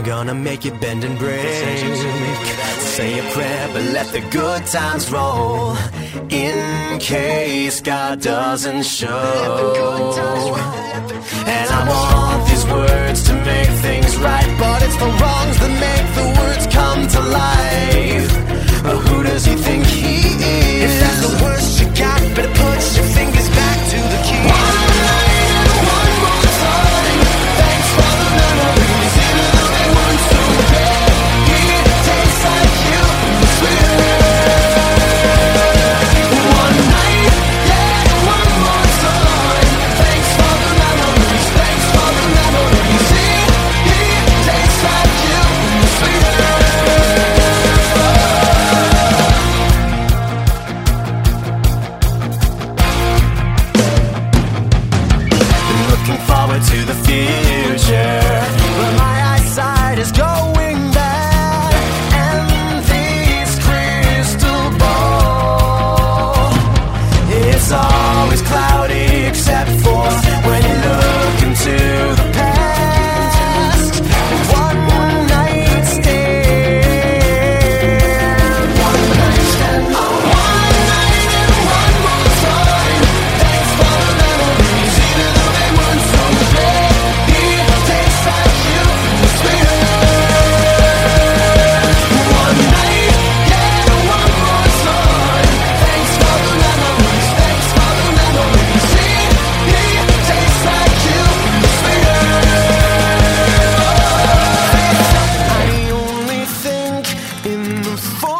I'm gonna make you bend and break. Say a prayer, but let the good times roll. In case God doesn't show. And I want see. four.